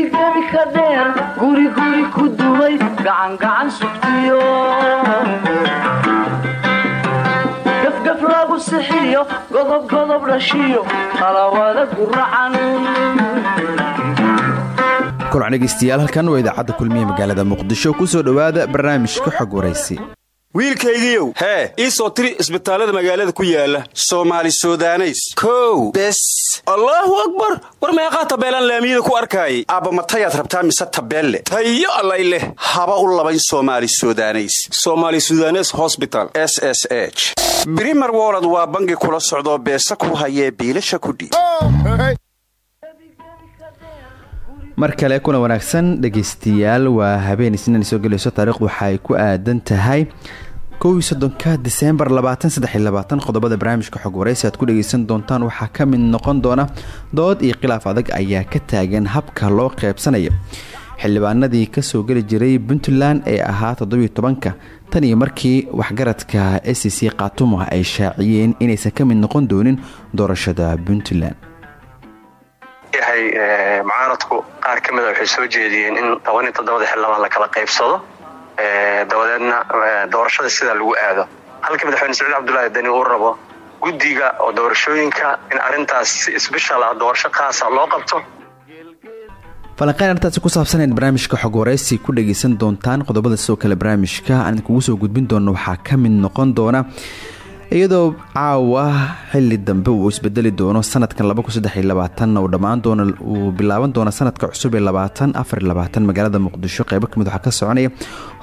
gebi ka dheer guriguri ku duway gacangacan sugtiyo. Gafgaf lagu sixiyo godobgodob dhashiyo qalawada guracan kulan dhegeystayaal halkan waa idaacadda kulmiye magaalada muqdisho ku soo dhowaada barnaamijka xog waraysi wiilkaygiiow hee. ii soo tiri isbitaallada magaalada ku yaalla soomaali sudaneys. Kow. Bes. Allaahu akbar. War meeqaa tabeelaan laamiyada ku arkaayay? Aabbamatayaad rabtaa mise tabeelle? Tayo allay leh. Haba u labayn soomaali sudaneys. Somaali sudanes hosbital s s h. Brimer wolod waa bangi kula socdoo beesa ku hayee biilasha kudhiib mar kale kuna wanaagsan dhegeystayaal waa habeen isniin soo gelayso. Taariikhdu waxa ku aadan tahay kow soddonka diseembar labaatan qodobada barnaamijka xog waraysi aad ku dhegeysan doontaan waxaa ka mid noqon doona dood iyo khilaaf adag ayaa ka taagan habka loo qeybsanaya xildhibaanadii ka soo geli jiray puntland ee ahaa toddobiyo tobanka. Tan iyo markii waxgaradka s c khaatuma ay shaaciyeen inaysan ka mid noqon doonin doorashada puntland yahay mucaaradku qaar ka mida waxay soo jeediyeen in toban iyo toddobada xildhibaan la kala qaybsado dabadeedna doorashada sidaa lagu aado. Halka madaxweyne saciid cabdulaahi deni uu rabo guddiga oo doorashooyinka in arintaas si isbishal ah doorasho khaasa loo qabto. Falanqeyn arrintaasi ku saabsan in barnaamijka xog waraysi ku dhageysan doontaan qodobada sidoo kale barnaamijka. Aan idinkugu soo gudbin doono waxaa ka mid noqon doona iyadoo caawa xili dambe uu isbedeli doono sanadkan uu dhammaan doono uu bilaaban doono sanadka cusub ee magaalada muqdisho. Qeybo ka mid waxaa ka soconaya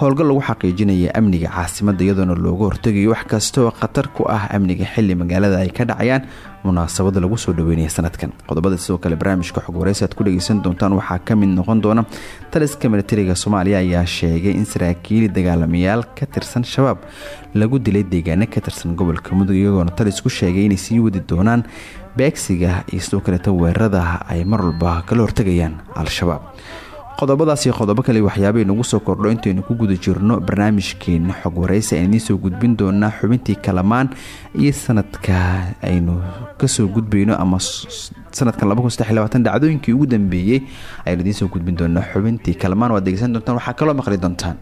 howlgal lagu xaqiijinaya amniga caasimada iyadoona looga hortegayo wax kastaoo khatar ku ah amniga xili magaalada ay ka dhacayaan munaasabada lagu soo dhaweynaya sanadkan. Qodobada sidoo kale barnaamijka xog waraysi aad ku dhegeysan doontaan waxaa ka mid noqon doona taliska militariga soomaaliya ayaa sheegay in saraakiili dagaalamayaal ka tirsan shabaab lagu dilay deegaano ka tirsan gobolka mudug iyagoona talis ku sheegay inay sii wadi doonaan beegsiga iyo sidoo kaleeta weerarada ay mar walba kala hortegayaan al-shabaab qodobadaas iyo qodobo kale waxyaabay nagu soo kordho intaynu ku guda jirno barnaamijkeena xog waraysi aynu idiin soo gudbin doonaa xubintii kalamaan iyo sanadka aynu ka soo gudbayno ama sanadkan dhacdooyinkii ugu dambeeyey aynu idiin soo gudbin doonaa xubintii kalamaan. Waad degeysan doontaan waxaa kaloo maqli doontaan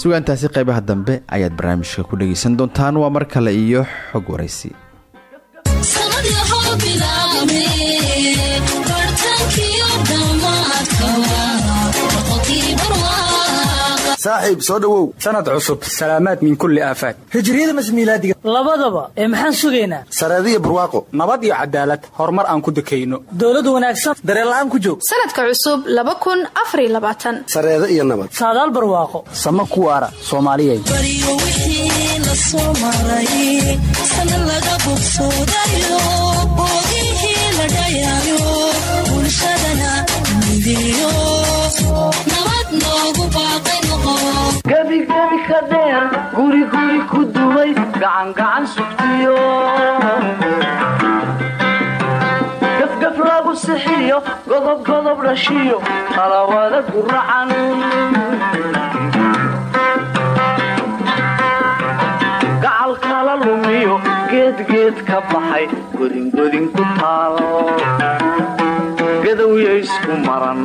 sugaantaasi qaybaha dambe ayaad barnaamijka ku dhageysan doontaan. Waa mar kale iyo xog waraysi saaxiib soo dhowow sanad cusub salaamaad min kulli aafaad hijriyada masmiilaadiga labadaba ee maxaan sugaynaa? Sareediya barwaaqo nabad iyo cadaalad horumar aan ku dekayno dowlad wanaagsan. Dareella'aan ku joog. Sanadka cusub sareedo iyo nabad. Saadaal barwaaqo. Sama kuwaara soomaaliyay gebigebi ka dheer guriguri ku duway gacangacan sugtiyo. Gafgaf lagu sixiyo godobgodob dhashiyo qalawada guracan gacal kala lumiyo geedgeed ka baxay godingodin ku taal. Gadowya isku maran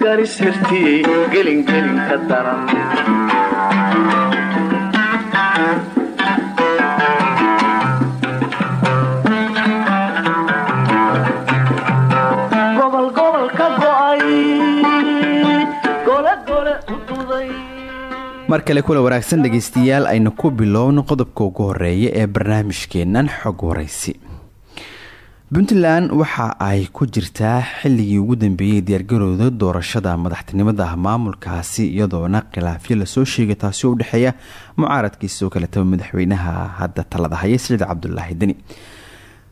garisirtiyey gelingelin ka daran mar kale kula wanaagsan dhegaystayaal aynu ku bilowno qodobka ugu horreeya ee barnaamijkeennan xog waraysi puntland waxa ay ku jirtaa xilligii ugu dambeeyey diyaargarowda doorashada madaxtinimada maamulkaasi iyadoona khilaafyo la soo sheegay taasi oo u dhexeeya mucaaradkiisoo kaletaba madaxweynaha hadda talada haya siciid cabdulaahi deni.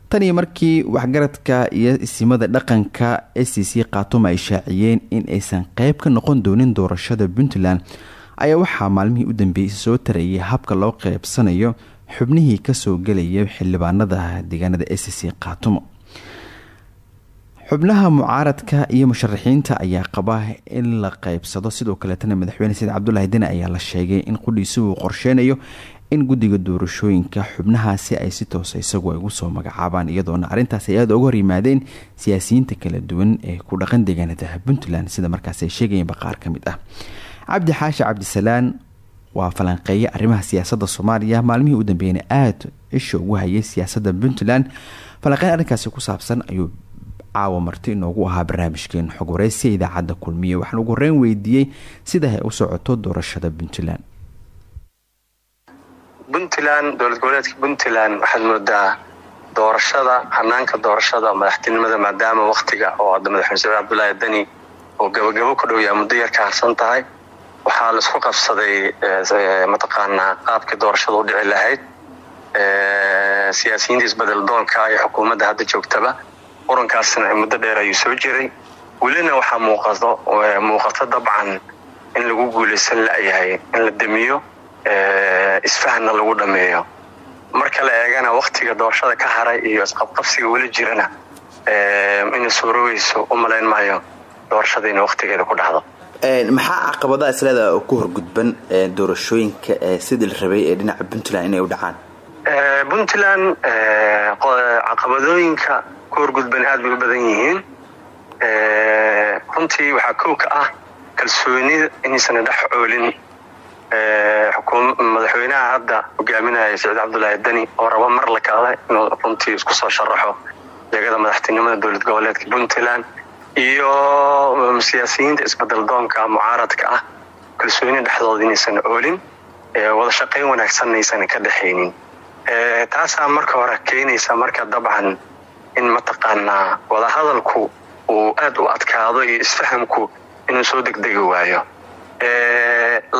Tan iyo markii waxgaradka iyo isimada dhaqanka s c ay shaaciyeen in aysan qeyb ka noqon doonin doorashada puntland ayaa waxaa maalmihii u dambeeyey soo tarayay habka loo qeybsanayo xubnihii ka soo gelaya xildhibaanada deegaanada s c khaatumo xubnaha mucaaradka iyo musharaxiinta ayaa qaba in la qeybsado sidoo kaleetana madaxweyne said cabdulaahi deni ayaa la sheegay in qudhiisi uu qorsheynayo in guddiga doorashooyinka xubnahaasi ay si toosa isagu ay ugu soo magacaabaan iyadoona arrintaas ay aada uga hor yimaadeen siyaasiyiinta kala duwan ee ku dhaqan deegaanada puntland. Sida markaas ay sheegayeenba qaar ka ah. Cabdi xaashi cabdisalaan waa falanqeeye arrimaha siyaasadda soomaaliya. Maalmihii u dambeeyana aada isha ugu hayay siyaasadda puntland. Falanqeyn arrinkaasi ku saabsan ayuu caawa marti inoogu ahaa barnaamijkeen xog wareysiya idaacadda kulmiye. Waxaan ugu horeyn weydiiyey sida ay u socoto doorashada puntland. Puntland dowlad goboleedka puntland waxaad moodaa doorashada hanaanka doorashada madaxtinimada maadaama waktiga oo hadda madaxweyne cabdulaahi deni oo gabagabo ku dhow yaha muddo yar ka harsan tahay waxaa la isku qabsaday mataqaanaa qaabkii doorashada u dhici lahayd siyaasiyiinta isbeddel doonka iyo xukuumadda hadda joogtaba murankaasna muddo dheer ayuu soo jiray. Welina waxaa muuqato muuqato dabcan in lagu guulaysan layahay in la damiyo isfahanna lagu dhameeyo marka la eegana waktiga doorashada ka haray iyo isqabqabsiga weli jirana inay suuroweyso u malayn maayo doorashada inay waktigeeda ku dhacdo. Maxaa caqabadaha isleeda oo ku horgudban doorashooyinka sidii la rabay ee dhinaca puntland inay u dhacaan? Puntland caqabadooyinka ku horgudban aad bay u badan yihiin. Runtii waxaa kow ka ah kalsoonida inaysan dhex oolin. Madaxweynaha hadda hogaaminaya saciid cabdulaahi deni oo rabo mar la kaada inuu runtii isku soo sharaxo deegada madaxtinimada dowlad goboleedka puntland iyo siyaasiyiinta isbeddel doonka mucaaradka ah. Kalsooni dhexdooda inaysan oolin wada shaqayn wanaagsanna aysan ka dhexaynin. Taasaa marka hore keenaysa marka dabcan in mataqaanaa wadahadalku uu aad u adkaado iyo isfahamku inuu soo degdegi waayo.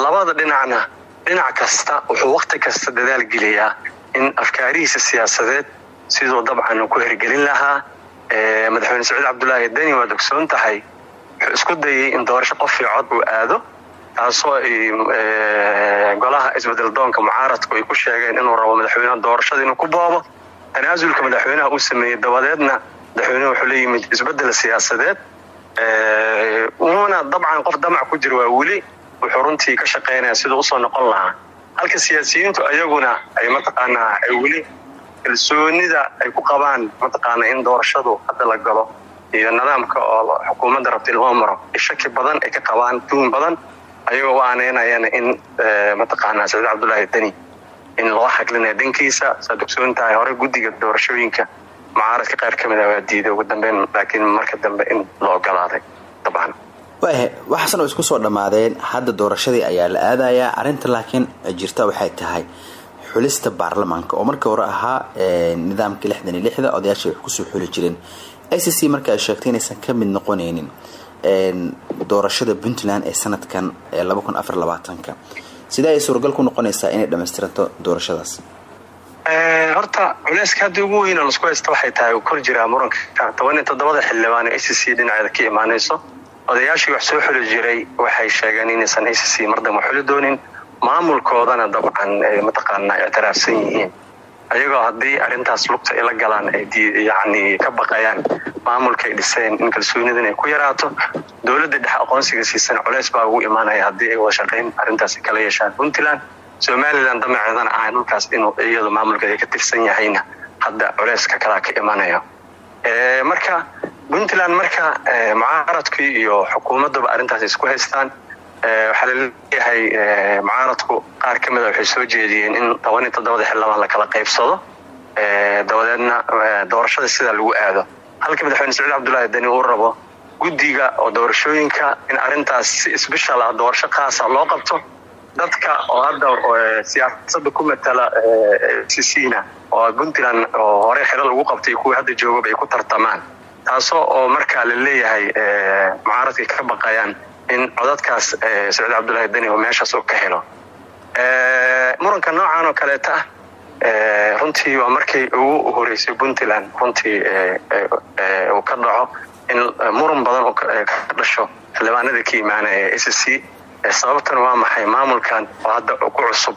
Labada dhinacna dhinac kasta wuxuu wakti kasta dadaal geliyaa in afkaarihiisa siyaasadeed siduu dabcan ku hergelin lahaa. Madaxweyne saciid cabdulaahi deni waad ogsoon tahay wuxuu isku dayay in doorasho qof iyo cod uu aado taasoo golaha isbeddel doonka mucaaradku ay ku sheegeen inuu rabo madaxweyneha doorashada inuu ku boobo tanaasulka madaxweynaha uu sameeyey dabadeedna madaxweynehu wuxuu la yimid isbeddel siyaasadeed. Uuna dabcan qof damac ku jira waa weli wuxuu runtii ka shaqaynaya siduu u soo noqon lahaa. Halka siyaasiyiintu ayaguna ay mataqaanaa ay weli kalsoonida ay ku qabaan mataqaana in doorashadu hadda la galo iyo nidaamka oo xukuumadda rabta in loo maro. Shaki badan ay ka qabaan tuun badan ayagoo u aaneynayana in mataqaanaa saciid cabdulaahi deni in loo xaglinayo dhankiisa saad hore guddiga doorashooyinka mucaaradka qaar ka mid a waa diiday ugu dambeyn laakiin marka dambe in la ogolaaday dabcan. Waayahay waxaasan isku soo dhammaadeen hadda doorashadii ayaa la aadayaa. Arrinta laakiin jirta waxay tahay xulista baarlamaanka oo markii hore ahaa nidaamkii lixdan iyo lixda odayaasha wax ku soo xuli jireen. I c marka ay sheegtay inaysan ka mid noqonaynin doorashada puntland ee sanadkan ee laba kun afar labaatanka sidee ay suuragal ku noqonaysaa inay dhammaystiranto doorashadaas? Horta culeyska hadda ugu weyn oo lasku haysta waxay tahay kor jiraa muranka. Toban toddobada xildhibaan ee c c dhinaceeda ka imaanayso odayaashii wax soo xuli jiray waxay sheegeen inaysan c c mardamba xuli doonin. Maamulkoodana dabcan ay mataqaanaa ictiraafsan yihiin ayagoo haddii arrintaas lugta ila galaan ay yani ka baqayaan maamulka ay dhiseen in kalsoonida inay ku yaraato dowladda dhex aqoonsiga siisan culeys baa ugu imaanaya haddii ay wada shaqayn kala yeeshaan. Puntland somalilan damaceedana ah dhulkaas inuu iyadu maamulkeeda ka tirsan yahayna hadda culeyska kalaa ka imanayo marka puntland marka mucaaradkii iyo xukuumaddaba arrintaas isku haystaan waxaa la leeyahay mucaaradku qaar ka mida waxay soo jeediyeen in toban iyo toddobada xildhibaan la kala qaybsado. Dabadeedna doorashada sidaa lagu aado. Halka madaxweyne saciid cabdulaahi deni uu rabo guddiga oo doorashooyinka in arrintaas si isbishal ah doorasho khaasa loo qabto dadka oo hadda siyaasada ku matala ccna oo puntland oo hore xilo lagu qabtay kuwii hadda joogaba ay ku tartamaan. Taasoo oo markaa la leeyahay mucaaradkay ka baqayaan in codadkaas saciid cabdullaahi deni oo meeshaas oo ka helo muranka noocan oo kaleeta ah runtii waa markii ugu horeysay puntland runtii uu ka dhaco in muran badan ka dhasho xildhibaanada ka imaanaya s c sababtan waa maxay maamulkan oo hadda ku cusub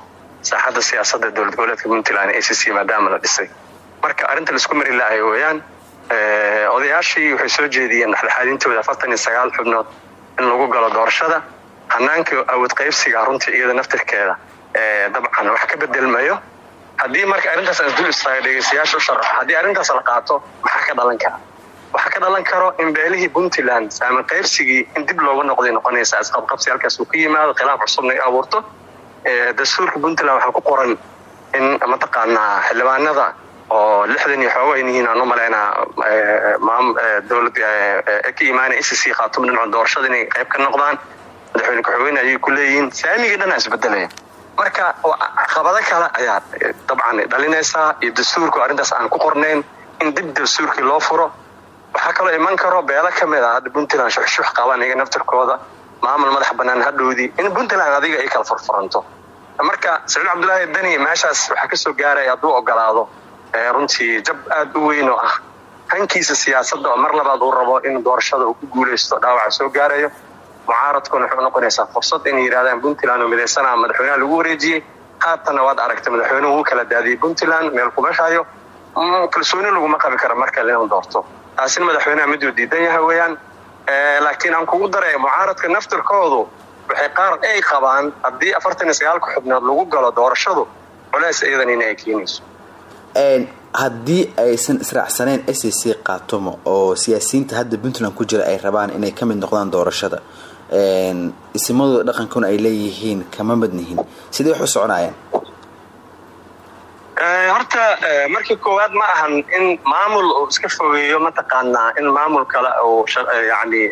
saaxadda siyaasadda dowlad goboleedka puntland c c maadaama la dhisay marka arrinta la isku mari lahay weeyaan odayaashii waxay soo jeediyeen dhexdhexaadintooda afartan iyo sagaal xubnood in lagu galo doorashada hanaanka awood qaybsiga runtii iyada naftirkeeda dabcan wax ka bedelmayo haddii marka arrintaas aan dul istaaga dhegeystayaasha u sharaxo haddii arrintaas la qaato maxaa ka dhalan kara. Waxaa ka dhalan karo in beelihii puntland saamin qaybsigii in dib looga noqday noqonaysa isqabqabsi halkaas uu ka yimaado khilaaf cusubna ay abuurto. Dastuurka puntland waxaa ku qoran in mataqaanaa xildhibaanada oo lixdan iyo xooga in yihiin aan u malaynaa dowlad ka imaanaya s c khaatum dhinaca doorashada inay qayb ka noqdaan. Madaxweyne ku-xigeyne ayay ku leeyihiin saamigii dhan aa marka caqabado kale ayaa dabcan dhalinaysaa iyo dastuurku arrintaas aan ku qornayn in dib dastuurkii loo furo. Waxaa kaloo iman karo beelo ka mid a hadda puntland shuxshuux qaban iyaga naftirkooda. Maamul madax bannaan hadhowdii in puntland adiga ay kala furfuranto. Marka saciid cabdullaahi deni meeshaas waxaa ka soo gaaraya hadduu ogolaado runtii jab aada u weyn ah hankiisa siyaasadda oo mar labaad uu rabo in doorashada uu ku guulaysto dhaawaca soo gaarayo. Mucaaradkuna waxay noqonaysaa fursad inay yidhahdaan puntland oo midaysanaa madaxweynaha lagu wareejiyey haatanna waad aragtay madaxweynuhu uu kala daadiyey puntland meel kumashayo kalsooni laguma qabi kara markale inuu doorto. Taasina madaxweynaha miduu diidan yahay weeyaan. Laakiin aan kugu daray mucaaradka naftirkoodu waxay qaar ay qabaan haddii afartan iyo sagaalka xubnood lagu galo doorashadu culeys iyadan in ay keenayso haddii aysan israacsaneyn s c qaatumo oo siyaasiyiinta hadda puntland ku jira ay rabaan inay ka mid noqdaan doorashada. Isimadooda dhaqankuna ay leeyihiin kama madnihin. Sidee wax u soconayaan horta markii koowaad ma ahan in maamul uu iska fogeeyo mataqaanaa in maamul kale uu yani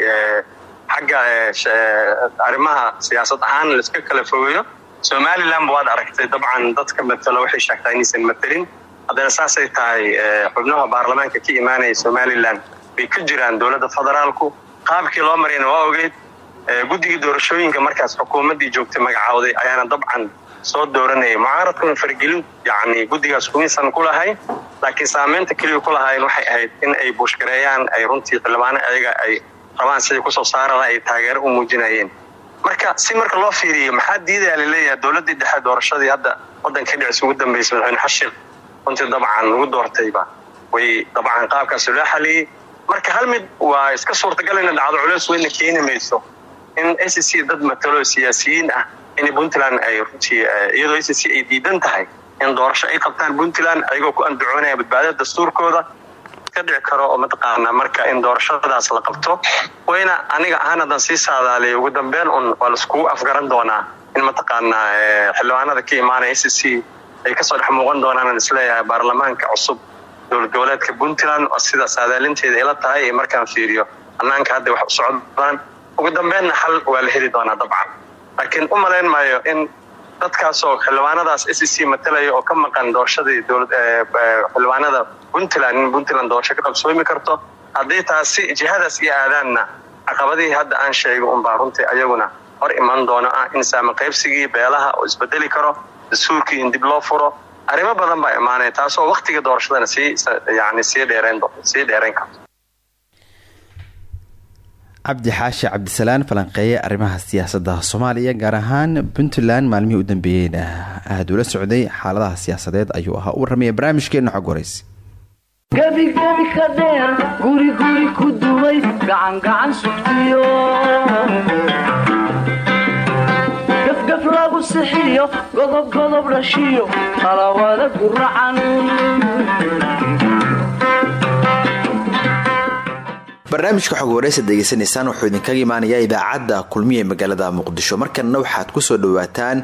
xagga arrimaha siyaasad ahaan laiska kala fogeeyo. Somaliland waad aragtay dabcan dadka matalo waxay sheegtaa inaysan matelin haddana saasay tahay xubnaha baarlamaanka ka imaanaya somalilan bay ka jiraan dowladda federaalku. Qaabkii loo marayna waa ogeyd. Guddigii doorashooyinka markaas xukuumaddii joogtay magacaawday ayaana dabcan soo dooranayay. Mucaaradkuna fargelin yani guddigaas kumiisan ku laakiin saameynta keliya ku lahayn waxay ahayd in ay buushgareeyaan ay runtii xildhibaano ayaga ay rabaan siday ku soo saarala ay taageero u muujinayeen. Marka si marka loo fiiriyo maxaa diidaya la leeyahay dowladdii dhexe doorashadii hadda waddanka dhicis ugu dambeysay madaxweyne xashir runtii dabcan lagu doortayba. Way dabcan qaabkaas loo xaliyey marka hal mid waa iska suurtagal ina dhacdo culeys weyna keeni mayso. In s c dad matalo siyaasiyiin ah in puntland ay runtii iyadoo s c ay diidan tahay in doorasho ay qabtaan puntland ayagoo ku andacoonaya badbaadada dastuurkooda ka dhici karo oo mataqaanaa marka in doorashadaas la qabto. Wayna aniga ahaan haddaan sii saadaaliya ugu dambeyn un waa laiskugu afgaran doonaa in mataqaanaa xildhibaanada ka imaanaya s c ay ka soo dhex muuqan doonaan is leeyahay baarlamaanka cusub dowlad goboleedka puntland oo sida saadaalinteeda ila tahay markaan fiiriyo hanaanka hadda wax u socdaan. Ugu dambeynna xal waa la heli doonaa dabcan. Laakiin u malayn maayo in dadkaasoo xildhibaanadaas s c matalaya oo ka maqan doorashadii xildhibaanada puntland in puntland doorasho ka qabsoomi karto. Haddii taasi jihadaas iyo aadaanna caqabadihii hadda aan sheegay unbaa runtii ayaguna hor iman doono ah in saama qaybsigii beelaha oo isbedeli karo dastuurkii in dib loo furo arrimo badan baa imaanaya taasoo waktiga doorashadana sii yani sii dheereen sii dheerayn karto cabdi xaashi cabdisalaan falanqeeye arrimaha siyaasadda soomaaliya gaar ahaan puntland maalmihii u dambeeyeyna aada ula socday xaaladaha siyaasadeed ayuu ahaa u warramaya barnaamijkeena xog waraysi gebigebi ka dheer guriguri ku dumay gacangacan sugtiyo lagu sixiyo godobgodob dhashiyo qalawada guracan barnaamijka xog waraysa degeysanaysaan wuxuu idinkaga imaanayaa idaacadda kulmiya ee magaalada muqdisho. Markanna waxaad ku soo dhawaataan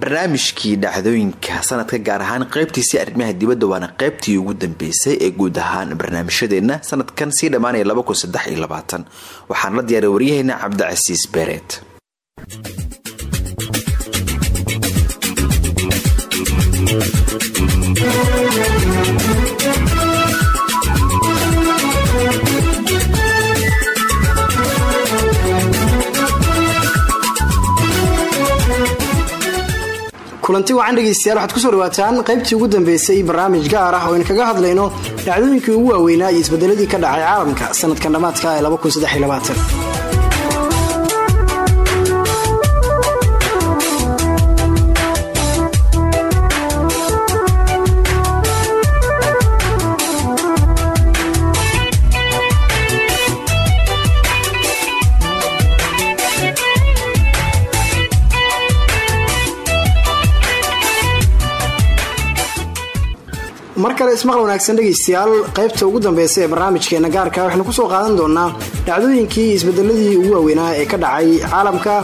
barnaamijkii dhacdooyinka sanadka gaar ahaan qeybtiisii arrimaha dibadda waana qeybtii ugu dambeysay ee guud ahaan barnaamijyadeenna sanadkan sii dhammaanaya waxaan la diyaaray waryaheena cabdicasiis beereed kulanti wacan dhegeystayaal waxaad ku soo dhawaataan qaybtii ugu dambeysay iyo barnaamij gaar ah oo aynu kaga hadlayno dhacdooyinkii ugu waaweynaa iyo isbedeladii ka dhacay caalamka sanadkan dhammaadka ee kale ismaqal wanaagsan dhegaystayaal. Qaybta ugu dambeysa ee barnaamijkeena gaarka waxaynu ku soo qaadan doonaa dhacdooyinkii isbedeladii ugu waaweynaa ee ka dhacay caalamka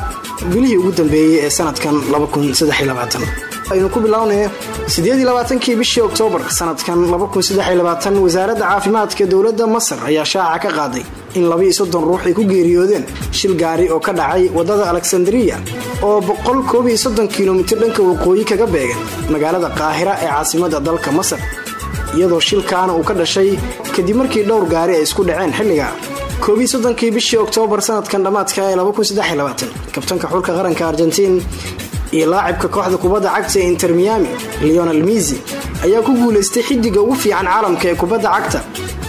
bilihii ugu dambeeyey ee sanadkan aynu ku bilownay kii bishii oktoobar sanadkan wasaaradda caafimaadka dowladda masar ayaa shaaca ka qaaday in ruux ay ku geeriyoodeen shil gaari oo ka dhacay waddada alexandriya oo kilomitir dhanka waqooyi kaga beegan magaalada qaahira ee caasimada dalka masar iyadoo shilkaana uu ka dhashay kadib markii dhowr gaari ay isku dhaceen xilliga. Kii bishii oktoobar sanadkan dhammaadka ee kabtanka xulka qaranka argentiin iyo laacibka kooxda kubadda cagta ee inter miami leonel misi ayaa ku guulaystay xidiga ugu fiican caalamka ee kubadda cagta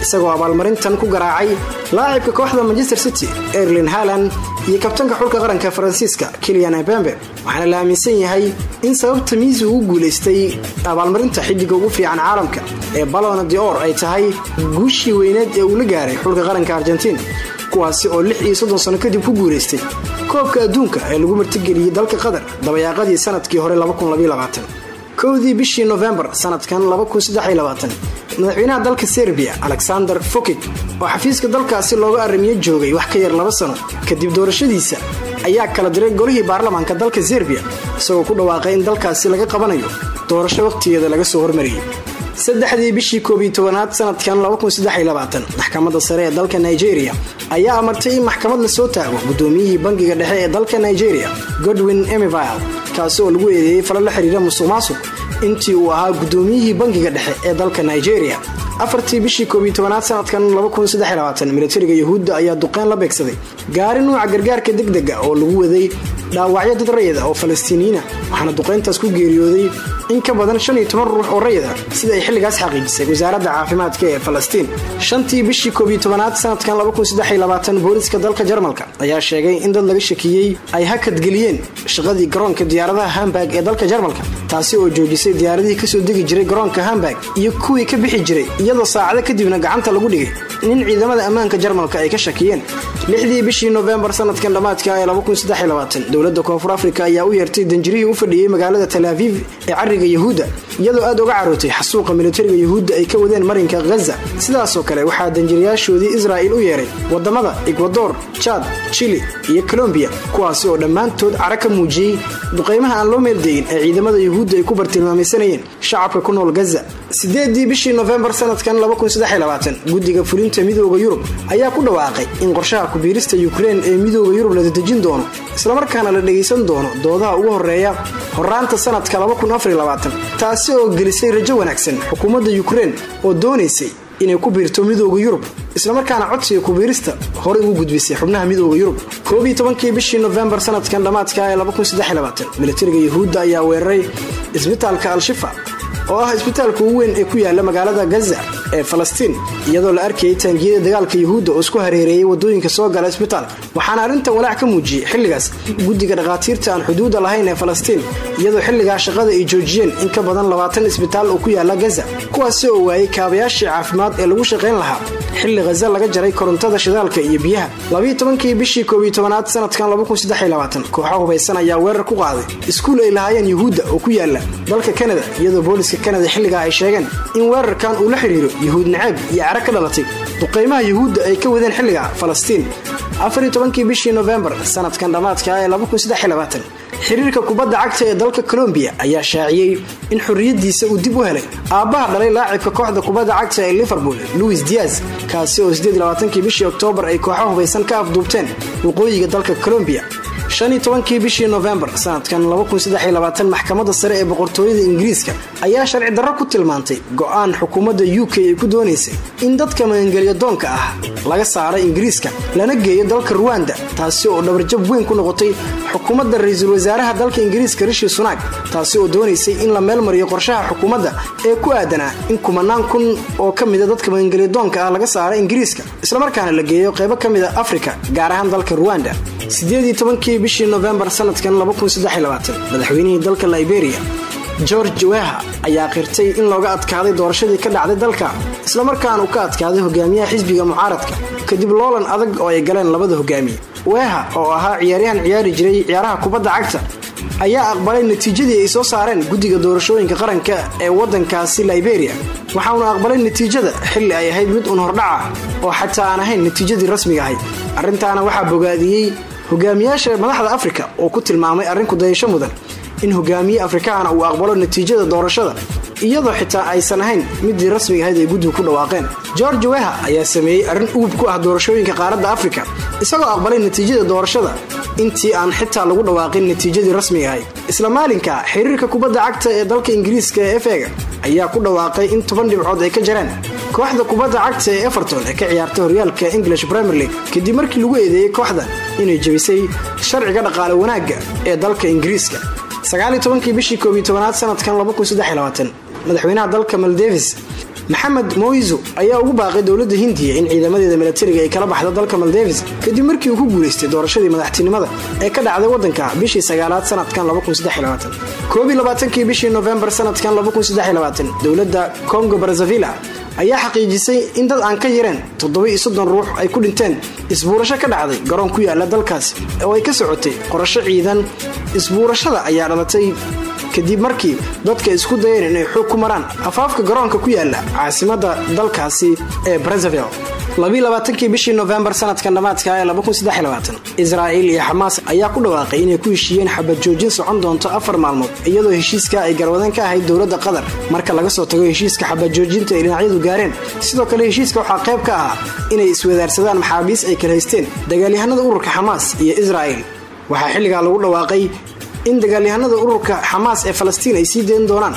isagoo abaalmarintan ku garaacay laacibka kooxda manchester city erlin haland iyo kabtanka xulka qaranka faransiiska kilian ebembe waxaana la aaminsan yahay in sababta miisi ugu guulaystay abaalmarinta xidiga ugu fiican caalamka ee balona de or ay tahay guushii weyneed ee uu la gaaray xulka qaranka argentiin kuwaasi oo lix iyo soddon sano kadib ku guulaystay koobka adduunka ee lagu martigeliyey dalka qatar dabayaaqadii sannadkii hore kowdii bishii nofembar sanadkan madaxweynaha dalka serbiya alexander fokid oo xafiiska dalkaasi looga arrimiyo joogay wax ka yar laba sano kadib doorashadiisa ayaa kala diray golihii baarlamaanka dalka serbiya isagoo ku dhawaaqay in dalkaasi laga qabanayo doorasho wakhtigeeda laga soo hormariyey saddexdii bishii koobiyo tobanaad sanadkan maxkamadda sare ee dalka nigeria ayaa amartay in maxkamad la soo taago gudoomiyihii bangiga dhexe ee dalka nigeria godwin emivile kaasi oo lagu eedeeyey falo la xiriira musuq maasuq intii uu ahaa gudoomiyihii bangiga dhexe ee dalka nigeria afartii bishii koobiyo tobanaad sanadkan militariga yahuudda ayaa duqeyn la beegsaday. Gaari nuuca gargaarka degdega oo lagu waday dhaawacyo dad rayid ah oo falastiiniyiina waxaana duqeyntaas ku geeriyooday in ka badan shan iyo toban ruux oo rayid ah sida ay xilligaas xaqiijisay wasaaradda caafimaadka ee falastiin. Shantii bishii koobiyo tobanaad sanadkan booliska dalka jarmalka ayaa sheegay in dad laga shakiyey ay hakadgeliyeen shaqadii garoonka diyaaradaha hamburg ee dalka jarmalka taasi oo joojisay diyaaradihii ka soo degi jiray garoonka hamburg iyo kuwii ka bixi jiray iyadoo saacado kadibna gacanta lagu dhigay nin ciidamada ammaanka jarmalka ay ka shakiyeen. Lixdii bishii nofembar sanadkan dhammaadka ee dowladda koonfur afrika ayaa u yeertay danjirihii u fadhiyey magaalada talaaviv ee cariga yahuudda iyadoo aad uga carootay xasuuqa militariga yahuudda ay ka wadeen marinka ghaza sidaasoo kale waxaa danjirayaashoodii israa'il u yeeray waddamada ekwador jad chili iyo colombiya kuwaasi oo dhammaantood cara ka muujiyey duqaymaha aan loo meeldayin ee ciidamada yahuudda ay ku bartilmaamaysanayeen shacabka ku nool gaza sideedii bishii nofembar sanadkan guddiga fulinta midooda yurub ayaa ku dhawaaqay in qorshaha kubiirista yukrein ee midooda yurub la dadejin doono islamarkaana la dhagaysan doono doodaha ugu horreeya horaanta sanadka taasi oo gelisay rajo wanaagsan. Xukuumadda yukrein oo doonaysay inay ku biirto midooda yurub islamarkaana codsiga kubiirista horey ugu gudbisay xubnaha midooda yurub. Koob iyo tobankii bishii nofembar sanadkan dhammaadka ee militariga yahuudda ayaa weeraray isbitaalka al-shifa oo ah isbitaalka ugu weyn ee ku yaalla magaalada gaza ee falastiin iyadoo la arkayay taangiyada dagaalka yahuudda oo isku hareereeyay waddooyinka soo gala isbitaalka waxaana arrintan walaac ka muujiyey xilligaas guddiga dhakhaatiirta aan xuduudda lahayn ee falastiin iyadoo xilligaa shaqada ay joojiyeen in ka badan labaatan isbitaal oo ku yaalla gaza kuwaasi oo waayay kaabayaashii caafimaad ee lagu shaqayn lahaa. Xilli khaza laga jaray korontada shidaalka iyo biyaha. Labiyo tobankii bishii koobiyo tobanaad sanadkan kooxa hubaysan ayaa weerar ku qaaday. Iskuul ay lahaayeen yuhuudda oo ku yaalla dalka kanada iyadoo booliska kanada xilligaa ay sheegeen in weerarkan uu la xiriiro yuhuud nacaab iyo cara ka dhalatay duqaymaha yuhuudda ay ka wadeen xilliga falastiin. Afariyo tobankii bishii nofembar sanadkan dhammaadka ee xiriirka kubadda cagta ee dalka colombiya ayaa shaaciyey in xorriyadiisa uu dib u helay aabbaha dhalay laacibka kooxda kubadda cagta ee liverpool louis diaz kaasi oo bishii oktoobar ay kooxa hubaysan ka afduubteen waqooyiga dalka colombiya shaniyo tobankii bishii nofembar sanadkan maxkamadda sare ee boqortooyada ingiriiska ayaa sharci darro ku tilmaantay go'aan xukuumadda u k ay ku doonaysay in dadka magangelyo doonka ah laga saaro ingiriiska lana geeyo dalka ruwanda taasi oo dhabarjab weyn ku noqotay xukuumadda ra'iisul wasaaraha dalka ingiriiska rishi sunaag taasi oo doonaysay in la meelmariyo qorshaha xukuumadda ee ku aadanaa in kumanaan kun oo ka mida dadka magangelyo doonka ah laga saaro ingiriiska islamarkaana la geeyo qaybo ka mida afrika gaar ahaan dalka ruwanda bishii nofembar sanadkan madaxweynihii dalka liberia george weha ayaa qirtay in looga adkaaday doorashadii ka dhacday dalka islamarkaana uu ka adkaaday hogaamiyaha xisbiga mucaaradka kadib loolan adag oo ay galeen labada hogaamiye weha oo ahaa ciyaaryahan ciyaari jiray ciyaaraha kubadda cagta ayaa aqbalay natiijadii ay soo saareen guddiga doorashooyinka qaranka ee waddankaasi liberia waxauna aqbalay natiijada xilli ay ahayd mid un hordhaca oo xataa aan ahayn natiijadii rasmiga ahayd. Arrintaana waxaa bogaadiyey hogaamiyaasha madaxda afrika oo ku tilmaamay arrin kudayasho mudan in hogaamiye afrikaana uu aqbalo natiijada doorashada iyadoo xitaa aysan ahayn midii rasmiga ahayd ay guddigu ku dhawaaqeen. George weha ayaa sameeyey arrin ugub ku ah doorashooyinka qaaradda afrika isagoo aqbalay natiijada doorashada intii aan xitaa lagu dhawaaqin natiijadii rasmiga ahayd. Isla maalinka xiriirka kubadda cagta ee dalka ingiriiska ee efega ayaa ku dhawaaqay in toban dhibcood ay ka jareen kooxda kubadda cagta ee everton ee ka ciyaarta horyaalka english premier league kadib markii lagu eedeeyey kooxdan inay jebisay sharciga dhaqaale wanaagga ee dalka ingiriiska. bishii koobiy-tobanaad sanadkan madaxweynaha dalka maldevis maxamed moiso ayaa ugu baaqay dowladda hindiya in ciidamadeeda milatariga ay kala baxdo dalka maldevis kadib markii uu ku guulaystay doorashadii madaxtinimada ee ka dhacday waddanka bishii sagaalaad sanadkan kii bishii nofembar sanadkan dowladda congo barazavila ayaa xaqiijisay in dad aan ka yareen ruux ay ku dhinteen isbuurasho ka dhacday garoon ku yaalla dalkaasi oo ay ka socotay qorasho ciidan. Isbuurashada ayaa dhalatay kadib markii dadka isku dayeen inay xoog ku maraan afaafka garoonka ku yaalla caasimada dalkaasi ee brazzaville kii bishii nofembar sanadkan dhammaadka ee israa'iil iyo xamaas ayaa ku dhawaaqay inay ku heshiiyeen xabad joojin socon doonto afar maalmood iyadoo heshiiska ay garwadeen ka ahayd dowladda qatar. Marka laga soo tago heshiiska xabad joojinta ay dhinacyadu gaareen sidoo kale heshiiska waxaa qayb ka ahaa inay iswadaarsadaan maxaabiis ay kala haysteen dagaalyahanada ururka xamaas iyo israa'il waxaa xilligaa lagu dhawaaqay in dagaalyahanada ururka xamaas ee falastiin ay sii dayn doonaan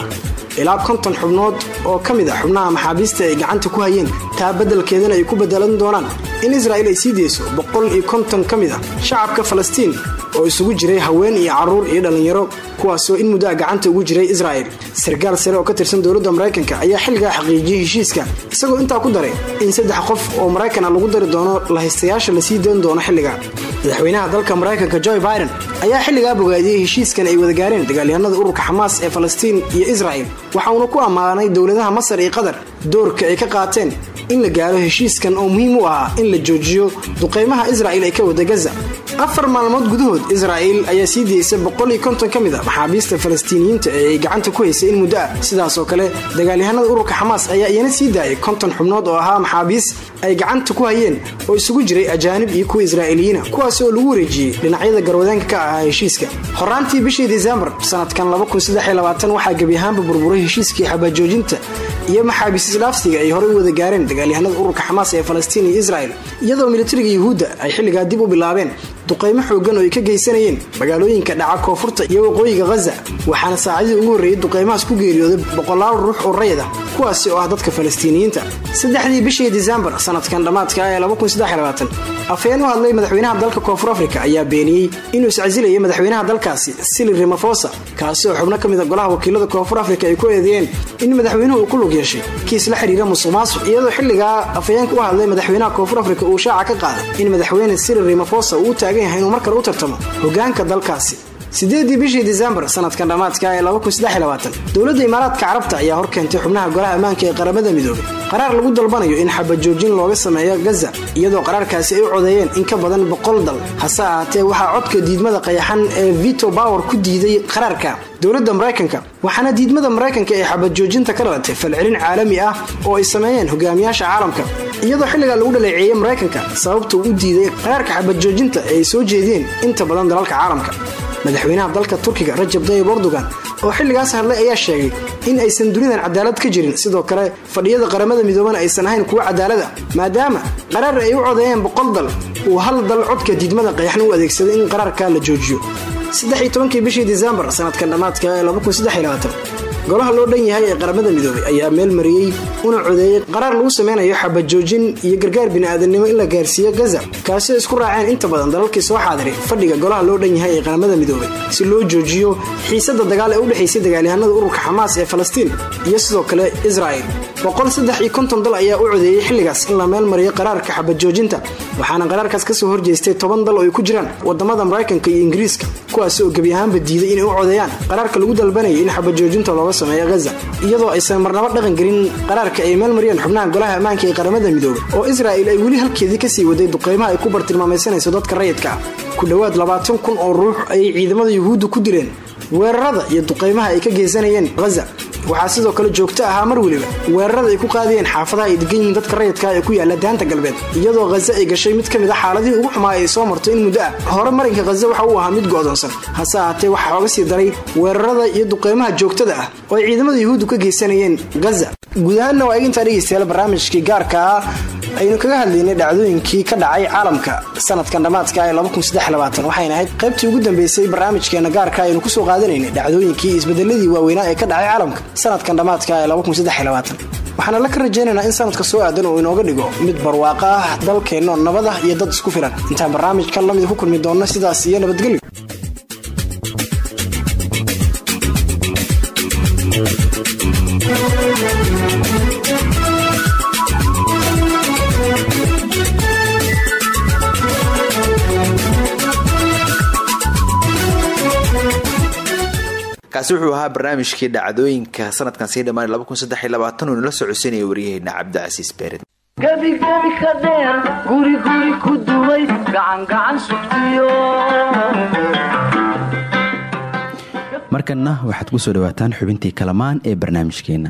ilaa konton xubnood oo ka mid a xubnaha maxaabiista ay gacanta ku hayeen taa beddelkeedana ay ku bedelan doonaan in israa'iil ay sii deyso boqol iyo konton ka mid a shacabka falastiin oo isugu jiray haween iyo carruur iyo dhallinyaro kuwaasoo in muddo a gacanta ugu jiray israa'il sarkaal sare oo ka tirsan dowladda maraykanka ayaa xilligaa xaqiijiyey heshiiska isagoo intaa ku daray in saddex qof oo maraykan a lagu dari doono lahaystayaasha la sii dayn doono xilligaa madaxweynaha dalka maraykanka joe biden ayaa xilligaa bogaadiyey heshiiskan ay wada gaareen dagaalyahanada ururka xamaas ee falastiin iyo israa'il waxa uuna ku ammaanay dowladaha masar iyo qatar doorka ay ka qaateen in la gaaro heshiiskan oo muhiim u ahaa in la joojiyo duqaymaha israa'il ay ka wada gaza afar maalmood gudahood israa'il ayaa sii daysay boqol iyo konton ka a maxaabiista falastiiniyiinta ee ay gacanta ku haysay in muddo ah. Sidaasoo kale dagaalyahanada ururka xamaas ayaa iyana sii daayay konton xubnood oo ahaa maxaabiis ay gacanta ku hayeen oo isugu jiray ajaanib iyo kuwa israa'iiliyiina kuwaas oo lagu wareejiyey dhinacyada garwadeenka ka ahaa heshiiska. Horaantii bishii disembar sanadkan waxaa gebi ahaanba burburay heshiiskii xabajoojinta iyo maxaabiis isdhaafsiga ay horey u wada gaareen dagaalyahanada ururka xamaas ee falastiin iyo israa'il iyadoo militariga yuhuudda ay xilligaa dib u bilaabeen duqaymo xoogan oo ay ka geysanayeen magaalooyinka dhaca koonfurta iyo waqooyiga ghaza waxaana saacadii ugu horreeyey duqaymahaas ku geeriyooday boqolaal ruux oo rayid ah kuwaasi oo ah dadka falastiiniyiinta. Saddexdii bishii disembar sanadkan dhammaadka ee afhayeen u hadlay madaxweynaha dalka koonfur afrika ayaa beeniyey inuu iscasilayay madaxweynaha dalkaasi sili ramafosa kaasi oo xubno ka mid a golaha wakiilada koonfur afrika ay ku eedeeyeen in madaxweynuhu uu ku lug yeeshay. Kiis la xiriira musuq maasuq iyadoo xilligaa afhayeenka u hadlay madaxweynaha koonfur afrika uu shaaca ka qaaday in madaxweyne sili ramafosa uu u taagan yahay inuu mar kale u tartamo hogaanka dalkaasi. Sideedii bishii disembar sanadkan dhammaadka ee dowladda imaaraadka carabta ayaa horkeentay xubnaha golaha ammaanka ee qaramada midoobay. Qaraar lagu dalbanayo in xabajoojin looga sameeyo gaza iyadoo qaraarkaasi ay u codeeyeen in ka badan boqol dal. Hase ahaatee waxaa codka diidmada qayaxan ee vito bower ku diiday qaraarka dowladda maraykanka waxaana diidmada maraykanka ee xabajoojinta ka dhalatay falcelin caalami ah oo ay sameeyeen hogaamiyaasha caalamka iyadoo xilligaa lagu dhaleeceeyey maraykanka sababta uu u diiday qaraarka xabajoojinta ee ay soo jeediyeen inta badan dalalka caalamka. Madaxweynaha dalka turkiga rajab dayib erdogan oo xilligaas hadlay ayaa sheegay in aysan dunidan cadaalad ka jirin sidoo kale fadhiyada qaramada midoobana aysan ahayn kuwo cadaalad ah maadaama qaraar ay u codeeyeen boqol dal uu hal dal codka diidmada qayaxna u adeegsaday in qaraarka la joojiyo kii bishii disembar sanadkan dhammaadka ee golaha loo dhan yahay ee qaramada midoobay ayaa meel mariyey una codeeyey qaraar lagu sameynayo xabajoojin iyo gargaar bini'aadanimo in la gaarsiiyo gaza. Kaasi isku raaceen inta badan dalalkii soo xaadiray fadhiga golaha loo dhan yahay ee qaramada midoobay si loo joojiyo xiisada dagaal ee u dhexaysay dagaalyahanada ururka xamaas ee falastiin iyo sidoo kale israa'il dal ayaa u codeeyey xilligaas in la meel mariyo qaraarka xabajoojinta waxaana qaraarkaas ka soo horjeestay toban dal oo ay ku jiraan waddamada maraykanka iyo ingiriiska kuwaasi oo gebi ahaanba diiday inay u codeeyaan. Qaraarka lagu dalbanayay in xabajoojinta looga sameeyo gaza iyadoo aysan marnabo dhaqan gelin qaraarka ay meel mariyeen xubnaha golaha ammaanka ee qaramada midoobay oo israa'il ay weli halkeedii ka sii waday duqeymaha ay ku bartilmaamaysanayso dadka rayidka. Ah ku dhowaad labaatan kun oo ruux ayay ciidamada yuhuudda ku dileen weerarada iyo duqeymaha ay ka geysanayeen haza waxaa sidoo kale joogto ahaa mar weliba weerarada ay ku qaadayeen xaafadaha ay degan yihiin dadka rayidka ee ku yaalla daanta galbeed iyadoo khaza ay gashay mid ka mid a xaaladihii ugu xumaa ay soo marto in muddo ah. Hore marinka khaza waxa uu ahaa mid go'doonsan hase ahaatee waxaa oga sii daray weerarada iyo duqeymaha joogtada ah oo ay ciidamada yuhuuddu ka geysanayeen gaza guud waa eegintaa dhegeystayaal barnaamijkii gaarka ah aynu kaga hadlaynay dhacdooyinkii ka dhacay caalamka sanadkan dhammaadka ee waxayna ahayd qaybtii ugu dambeysay barnaamijkeena gaarka aynu ku soo qaadanaynay dhacdooyinkii isbedeladii waaweynaa ee ka dhacay caalamka sanadkan dhammaadka waxaana la ka rajaynaynaa in sanadka soo aadan uu inooga dhigo mid barwaaqo ah dalkeenno nabadah iyo dad isku filan. Intaan barnaamijkan la mid ku kulmi doonno sidaas iyo nabadgelyo kaasi wuxuu ahaa barnaamijkii dhacdooyinka sanadkan sii dhammaan uu nala socodsiinaya waryaheena cabdicasiis beered. Gebigebi ka dheer guriguri ku duway gacangacan sugtiyo. Markanna waxaad ku soo dhawaataan xubintii kalamaan ee barnaamijkeenna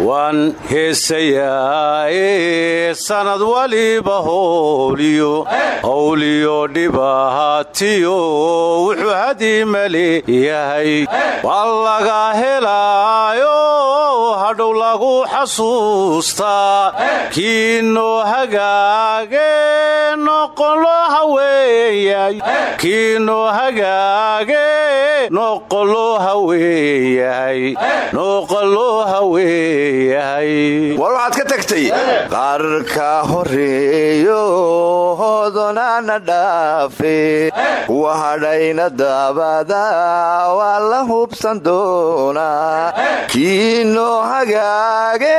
waan heesayaae sanad waliba howliyo howliyo dhibaatiyo wuxuu hadimale yahay. Waa laga helaayo hadhow lagu xasuustaa. Kiinoo hagaage noqolo haweeyay. Kiinoo hagaage haweeyahay noqolo haweeyahay war waxaad ka tagtay qarka horeeyo hoodonana dhaafe kuwa daabada waa hubsan doonaa kiinoo hagaage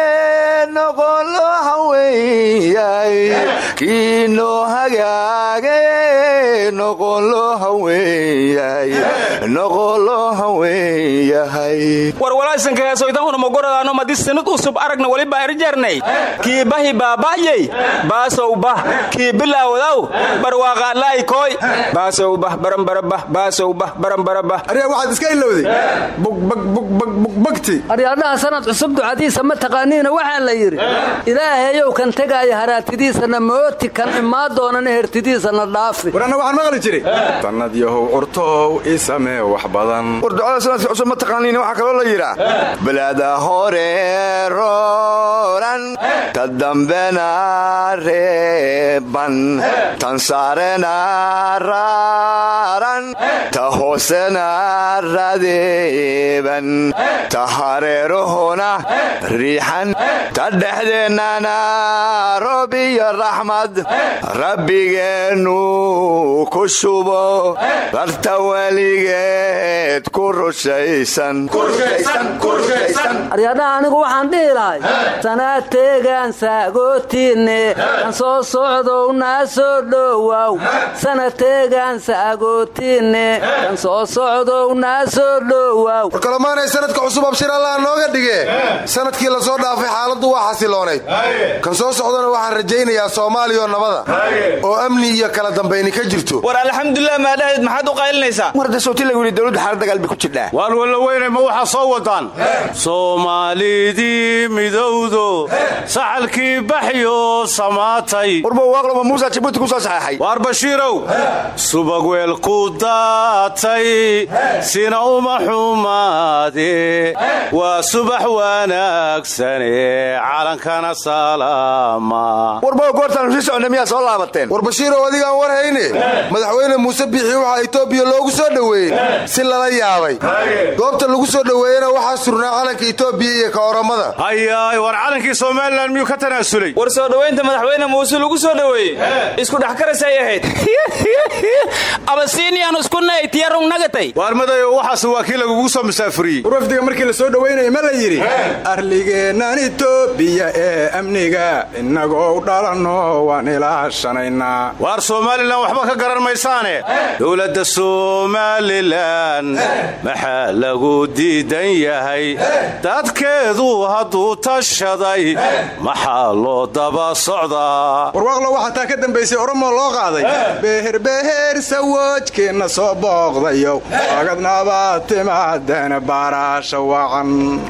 noqolo haweeyay kiinoo hagaage noqolo haweeyay noqolo haweeyahay warwalaasankaheesoydanhunamagoradaano madisinid usub aragna waliba erjarnay kii bahi baaba'yey baasow bah kii bilaawadaw barwaaqaalaa'ikooy baasow bah baranbarabah baasow bah baranbarabah aryaa waxaad iska ilowday bugbagbugbagti aryaadhaha sanad cusub ducadiisa ma taqaaniina waxaa la yidhi ilaahayow kan tegaaya haraatidiisana mooti kan imaa doonana hertidiisana dhaafi waxaan maqli jiray sannad yahow curtow ii samee wax badan. Warducada sanadka cusub ma taqaaniin waxaa kaloo la yidhaa balada hore roran ta dambena reeban. Tan saarena raaran ta hoosena radeeban. Ta hareeruhuna riixan ta dhexdeennana roob iyo raxmad. Rabbigeennu ku shubo darta weligeed ku rushaysan aryaadhaha anigu waxaan dhihi lahay sanaad teegaan saagootiinne kan soo socdow naa soo dhowow sanad teegaan saagootiinne kan soo socdow naa soo dhowow warkalamaanay sanadka cusub abshir allah nooga dhige sanad toddobaadkii la soo dhaafay xaaladdu waa xasiloonayd kan soo socdana waxaan rajaynayaa soomaaliya oo nabada. Oo amni iyo kala dambayni ka jirto war alxamdulilah maadhahayd maxaad u qaylinaysaa warda sawti lagu yidhi dowladda xaalad dagaal bay ku jirdhaa waar walla weyne ma waxaa soo wadaan soomaalidii midowdo saxalkii baxyo samaatay. Warbawaaqloma muusa jabuuti ku soo saxeexay waar bashiirow subag weel ku daatay sina uma xumaade. Waa subax wanaagsane calankana salaama. Warba goortaanu sii soconna miyaa soo laabateen? War bashiirow adigaan war hayne madaxweyne muuse biixi waxaa itoobiya loogu soo dhoweeyey. Si lala yaabay. Goobta lagu soo dhoweeyena waxaa surnaa calanka itoobiya iyo ka oramada hayaay war calankii somalilan miyuu ka tanaasulay war soo dhowaynta madaxweyne muuse lagu soo dhoweeyey. Isku dhex karasay ahayd. Abasiiniyan isku naytiyarung nagatay. Waar madayo waxaas waa kii lagugu soo musaafuriyey war wafdiga markii la soo dhowaynaya ma la yidhi arligeennan itoobiya ee amniga innagoo dhalanno waan ilaashanaynaa waar somalilan waxba ka garan maysaane dowladda somalilan maxaa lagu diidan yahay? Dadkeedu hadduu tashaday maxaa loo daba socdaa? Warwaaqlo waxaa taa ka dambaysay oromoo loo qaaday. Beherbeher sawoojkeenna soo booqdayo. Agadnaba timaadeen baaraasha wacan.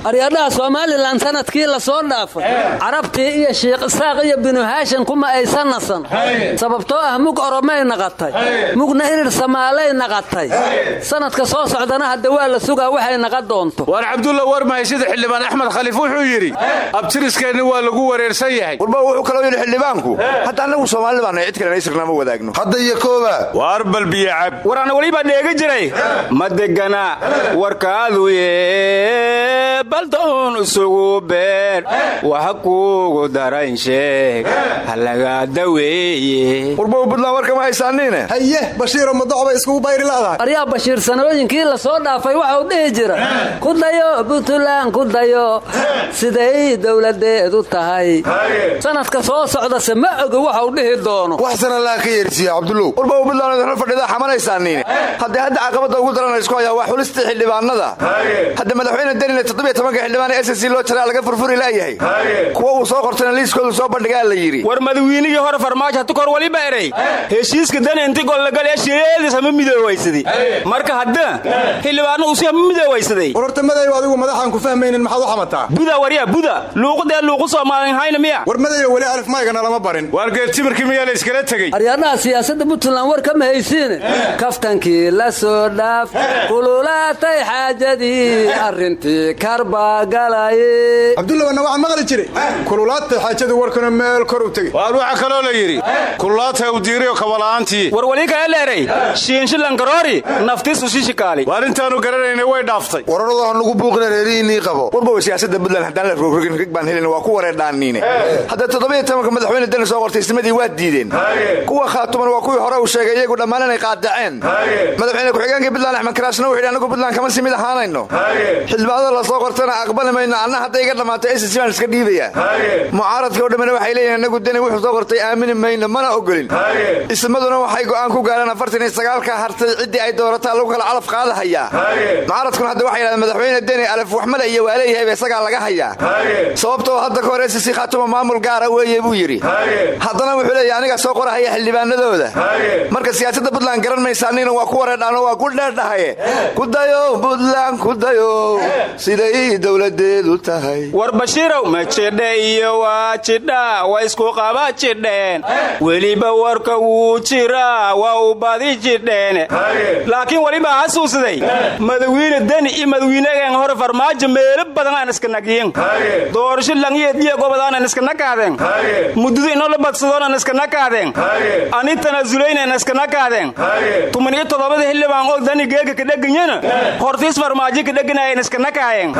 Aryadhaha somalilan sannadkii la soo dhaafay carabtii iyo shiikh isaaq iyo binu haashin kuma aysan nasan. Sababtoo ah mug oromay naqatay mugna irir samaalay naqatay. Sanadka soo socdana hadda waa la sugaa waxay naqa doonto. Waar cabdulla war mahayshida xildhibaan axmed khaliif wuxuu yidhi abtiriskeenni waa lagu wareersan yahay. Warba wuxuu kaloo yidhi xildhibaanku hadda annagu soomaali baana cid kalena isirna ma wadaagno. Hadda iyo kooba waar balbiyo cab. War ana welibaa dheega jiray. Ma degana warkaaduye baldaun isugu beer. Waxa kuugu daran sheeg halagaa daweeye. Warba buntland warkama haysaaniine haye bashiiro madocbay iskugu bayri la'dahay aryaa bashiir sanooyinkii la soo dhaafay waxau dhihi jira ku dayo buntland ku dayo. Siday dowladeedu tahay. Sanadka soo socdase ma oga waxau dhihi doono. Wax sanalaa ka yeersiiya cabdullow. Warba buntland idinla fadhidaa xamanaysaaniine haddee hadda caqabadda ugu daran isku hayaa waa xulistii xildhibaanada. Hadda madaxweyne denina toddobiyo tobanka xildhibaan ee loo jaraa laga furfuri laayahay kuwa uu soo qortana liiskoodu soo bandhigaa la yidhi. War madawiinigii hore farmaajo hatu kor waliba eray. Heshiiska dani inti gollegal ee shireediis hama midoowaysaday marka hadda xildhibaanna uusi hama midoowaysaday war horta madayow adigu madaxaan ku fahmaynin maxaad u xamataa buda warya buda luuqudee luuqu soomaalin hayna miya war madayow weli alif maygana lama barin waar geertimirkii miyaa la iskala tegey aryadhaha siyaasadda puntland war kama haysiine kaftankii la soo dhaaf kululaatay xaajadii arrintii karbaa galaye cabdullabanna waxaan maqli jiray kululaadtay xaajadu warkuna meel kor u tegey waar waxaa kaloo la yidhi kululaatay u diiriyo kabala'aantii war wali kale leeray. Shiinshilankaroori naftiisu shishikaali waar intaannu garanaynay way dhaaftay. Wararadu ha nugu buuqina reerihiinnii qabo warba siyaasada buntland haddaan la rogrogin rig baan helin waa ku wareerdhaaniine hadda toddobiyo tobanka madaxweyne deni soo qortay ismadii waa diideen. Kuwa khaatuman waa kuwii hore uu sheegay iyagu dhammaan inay qaadaceen. Madaxweyne ku-xigeenkii buntland axmed karaashna wuxu yidhi anagu buntland kama simid ahaanayno. Xildhibaanada la soo qortana aqbali mayno anna hadday iga dhammaato ss baan iska dhiibaya mucaaradka o dhammina waxay leeyihiin anagu deni wuxuu soo qortay aamini mayno mana ogolin. Ismaduna waxay go'aan ku gaareen afartan iyo sagaalka hartay ciddii ay doorataa lagu kala calaf qaadahayaa mucaaradkuna hadda waxay yidhahdeen madaxweyne deni alaf waxmale iyo waa leeyahayba isagaa laga hayaa sababtoo hadda ka hor ss khaatuma maamul gaara weeye buu yidhi. Haddana wuxuu leeyahy aniga soo qorahaya xildhibaanadooda. Marka siyaasadda buntland garan maysaanina waa ku wareerdhaano waa ku dheerdhahaye ku dayo buntland ku dayo. Siday dowladeedu tahay. War bashiirow ma jidhe iyo waa jidha wa isku qaba jidheen. Weliba warka wuu jiraa waa u badi jidheen laakiin weliba xasuusday madawiine deni iyo madawiinageen hore farmaajo meelo badan aan iska nagyin doorasho langiyeediyo gobodaanan iska nakaadeen muddada inoola badsadoonan iska nakaadeen ani tanasulaynan iska nakaadeen tuman iyo toddobada xildhibaan oo dani geega kadheganyana hortiis farmaajo kadheganayen iska nakaayeen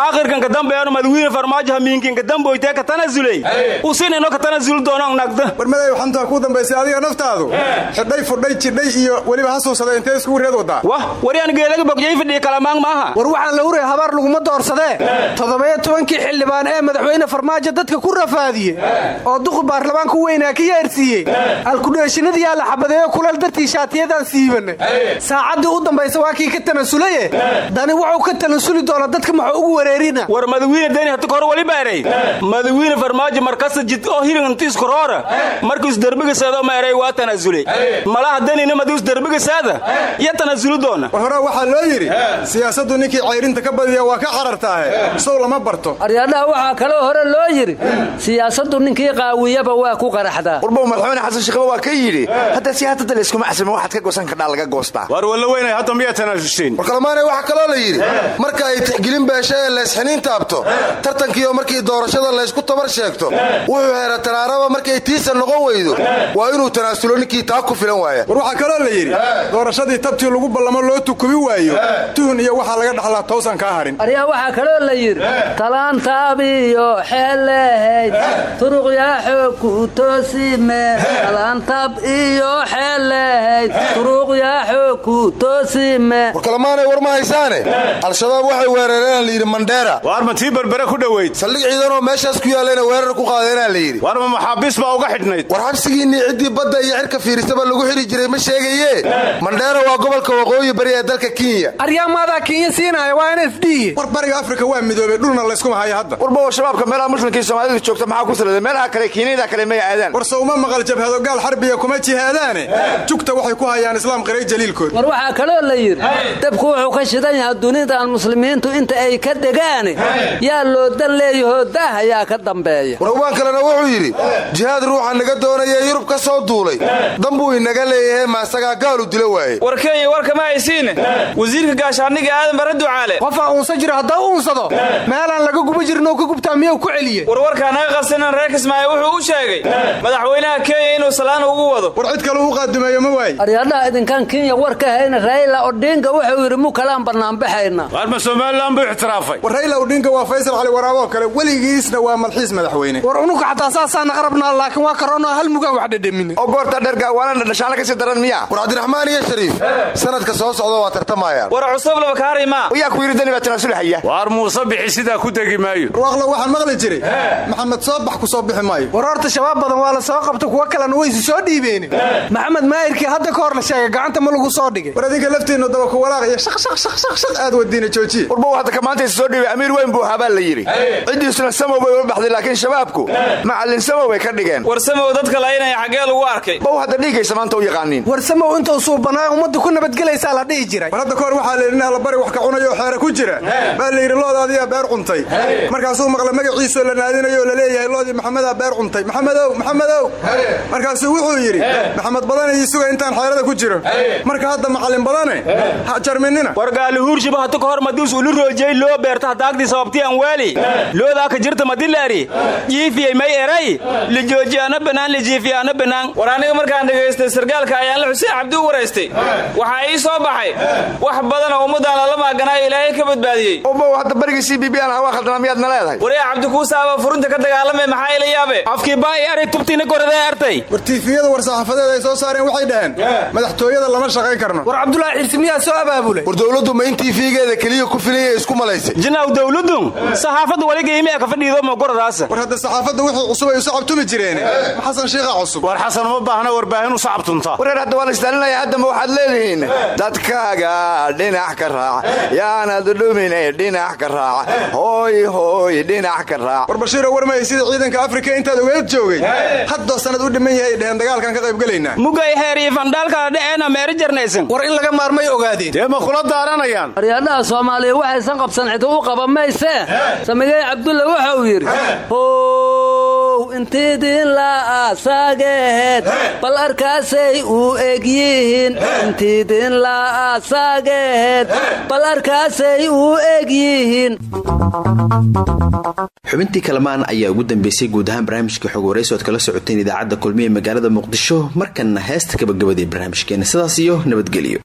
aakhirkan kadambeenu madawiine farmaajo hamiinkin kadamboytee ka tanasulay usinino ka tanasuli doono nagda. War madayow xantaa kuu dambaysay adiga naftaadu xidhay fudhay jidhay iyo weliba hasuusada intee iskugu reed wadaa wah waryaan geelaga bogyay fadhiya kalamaang maaha. War waxaan la huraya habaar laguma doorsadee. Toddobiyo tobankii xildhibaan ee madaxweyne farmaajo dadka ku rafaadiyey. Oo duqu baarlamaanka weynaa ka yeersiiyey alkudheeshinadiyaa la xabadeeyo kulal dartii shaatiyadaan siibanay. Saacaddii u dambaysa waa kii ka tanasulaye dani wuxuu ka tanasuli doona dadka maxuu ugu wareerina. War madawiine deni hata kahor waliba eray. Madawiine farmaajo markasta jid oo hirinantiiskoroora markiis derbigaseedo ma eray waa tanaasule malaha denina madius derbigasaada iyo tanaasuli doona war hore waxaa loo yidhi siyaasaddu ninkii cayrinta ka badiya waa ka carartaahe sow lama barto. Aryadhaha waxaa kaloo hore loo yidhi siyaasaddu ninkii qaawiyaba waa ku qaraxdaa. Warbow madaxweyne xasan sheekhiba waa ka yidhi hadda siyaasadda layskuma casimo waxaad ka goosan kardhaa laga goostaa. War walla weynay hadda miyaa tanaasuseen warkalmaanay waxaa kaloo la yidhi marka ay tixgelin beesha ee laysxiniin taabto tartankiioo markii doorashada laysku tabar sheegto wuxuu heera tanaaraba markay tiisa noqon weydo waa inuu tanaasulo ninkii taa ku filan waaya war waxaa kaloo la yidhi doorashadii tabtii lagu ballamo loo tukubi waayo tuhun iyo waxaa laga dhaxlaa towsan kaa harin. Aryaa waxaa kaloo la yidhi talaantaabiyo xeelehayd turuqyaaxoog ku toosime talaantaab iyo xeelehayd turuqyaaxoog ku toosime warkalmaanay war ma haysaane? Al-shabaab waxay weerareen layidhi mandheera waar ma tii berbere ku dhoweyd saldhig ciidanoo meeshaas ku yaallayna weerar ku qaadeenaa la yidhi. War ma maxaabiis baa uga xidhnayd? War xabsigiinnii ciddii badda iyo cirka fiirisaba lagu xidhi jiray ma sheegaye mandheera waa gobolka waqooyi bari ee dalka kenya. Aryaamaadaa kenya siinaya waa n f d war bariga afrika waa midoobay dhulna layskuma hayo hadda. Warbow shabaabka meelaha muslimkii soomaalidu joogta maxaa ku salada meelaha kale kiiniyada kale may aadaan. War sawma maqal jabhado gaal xarbiya kuma jihaadaane? Jugta waxay ku hayaan islaam qiray jaliilkood. War waxaa kaloo la yidhi dabku wuxuu ka shidan yahay dunidan muslimiintu inta ay ka degaane. Yaa loo dan leeyahoo daah ayaa ka dambeeya. Warhubaan kalena wuxuu yidhi jihaad ruuxa naga doonaya yurub ka soo duulay danbuu inaga leeyahay maasagaa gaalu dilo waaye. War kenya warkama haysiine wasiirka gaashaaniga aadan bare ducaale qofaa uunsa jiro haddaa uunsado meelaan laga guba jirinoo ka gubtaa miyuu ku celiye warwarkaa naga qabsanan reer kismaayo wuxuu u sheegay madaxweynaha kenya inuu salaan ugu wado. War cid kale uu qaadumeeyo ma waaye. Aryadhaha idinkan kenya war ka hayna raila odhinga wuxuu yidhi mu kalaan bannaanbaxayna waar ma somalilan buu ixtiraafay? War raila odhinga waa faysal cali waraaboo kale weligiisna waa malxiis madaxweyne. War unuka xataa saasaana qarabnaa laakiin waa karoonoo hal mugaan wax dhedhamine oo goorta dhergaawaanana dhashaana ka sii daran miyaa war cabdiraxmaan iyo shariif sanadka soo socda waa tartamayaan war cusub labakaari maa yaa ku yidhi dani baa tanaasulahaya waar muuse bixi sidaa ku degi maayo warwaaqlo waxaan maqli jiray maxamed soo bax ku soo bixi maayo war horta shabaab badan waa la soo qabta kuwa kalena waysi soo dhiibeen maxamed maayirkii hadda ka hor la sheegay gacanta ma lagu soo dhigay war adinka laftiinnu daba ku walaaq iyo shaq shaq shaq shaq shaq aad wadiina joojiye warbow hadda kamaantaysa soo dhiibay amiir weyn buu ahaa baa la yidhi ciddiisuna samow bay baxday laakiin shabaabku macallin samow ka dhigeen war samow dadka laynaya xaggee lagu arkay bow hadda dhiigaysa maanta u yaqaaniin. War samow intuu suubanaa ummadda ku nabadgelaysaa la dhihi jiray. War hadda kahor waxaa la yidhi nin allabari wax ka cunayo oo xeere ku jira. Baa la yidhi loodaadiyaa beer cuntay. Markaasuu maqla magaciisoo la naadinayo oo la leeyahay loodii maxamedaa beer cuntay. Maxamedow maxamedow. Markaasuu wuxuu yidhi maxamed badane ii suga intaan xeerada ku jiro. Marka hadda macallin badane ha jarminina. War gaalihuurshiba hata kahor madius ulu roojey loo beerta hadaagtii sababtii aan waali. Loodaa ka jirta madilaari jiifiyey may eray. Lijoojiyaana banaan lijiifiyaana banaan. War aniga markaan dhegaystay sargaalka ayaanla xuseen cabdi u waraystay. Waxaa ii soo baxay. Wax badan oo ummaddaan lala maaganaayo ilaahay ka badbaadiyey. Hadda barigii c b b aan hawaa khaldana miyaadna leedahay? Waryaa cabdikuusaaba furunta ka dagaalamay maxaa ila yaabe afkii baai aray tubtiina koraday artay. War tiifiyada war saxaafadeed ay soo saareen waxay dhaheen madaxtooyada lama shaqayn karno. War cabdulaahi xirsi miyaa soo abaabulay? War dowladdu ma in tiifigeeda keliya ku filanya isku malaysay. Jinaw dowladdu saxaafadda waligaimi ka fadhiido mogoradaasa war hadda saxaafadda wixii cusub ay u sacabtumi jireen. Xasan shiikha cusub? War xasan uma baahna warbaahin u sacabtunta wareer hadda waa la istaalinaya haddama waxaad leedihiin? Dadkaaga dhinac ka raac. Yaanad dhumine dhinac ka raac. Hooy hooy dhinac ka raac. War bashiiro war mahay sida ciidanka afrika intaad ogeed joogay. Haddoo sanad u dhiman yahay dheheen dagaalkan ka qaybgelaynaa mugay heer iyo fandhaalkala dheceena meeri jarnaysan war in laga maarmay ogaadeen. Dee ma kula daaranayaan? Aryadhaha soomaaliya waxaysan qabsan cid u qaba maysee samigey cabdulla wuxuu yidhi how intiidin la'asaageed bal arkaasay u egyihiin intiidin la'asaageed bal arkaasay u egyihiin xubintii kalamaan ayaa ugu dambeysay guud ahaan barnaamijka xog waraysi ood kala socoteen idaacadda kulmiye magaalada muqdisho markanna heesta kabagabadii barnaamijkeena. Sidaas iyo nabadgelyo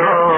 ਰਹੋ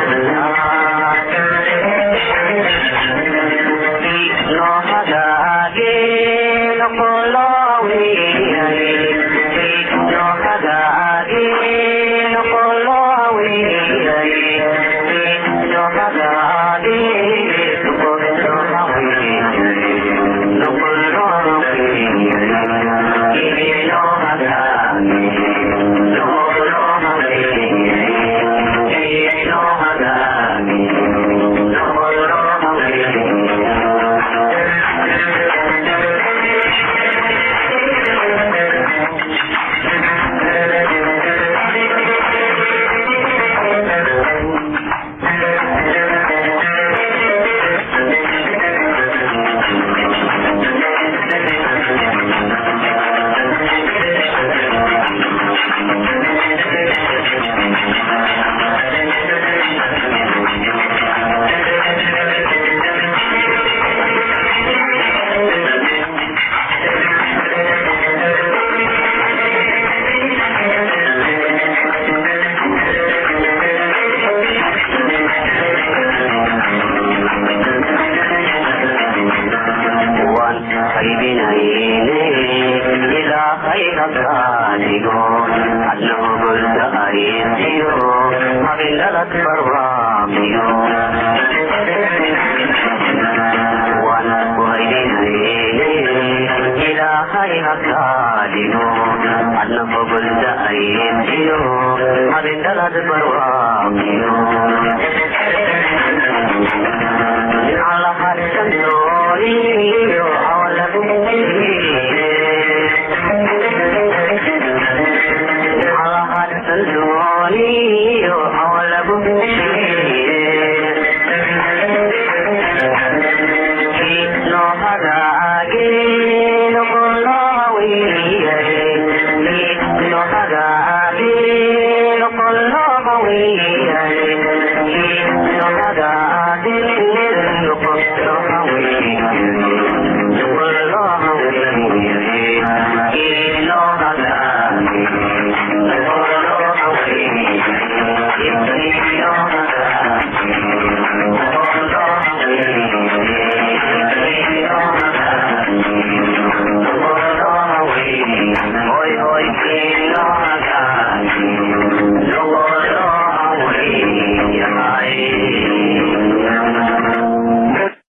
عالقون علوم الدهر ينزلوا ما بالألد فرامي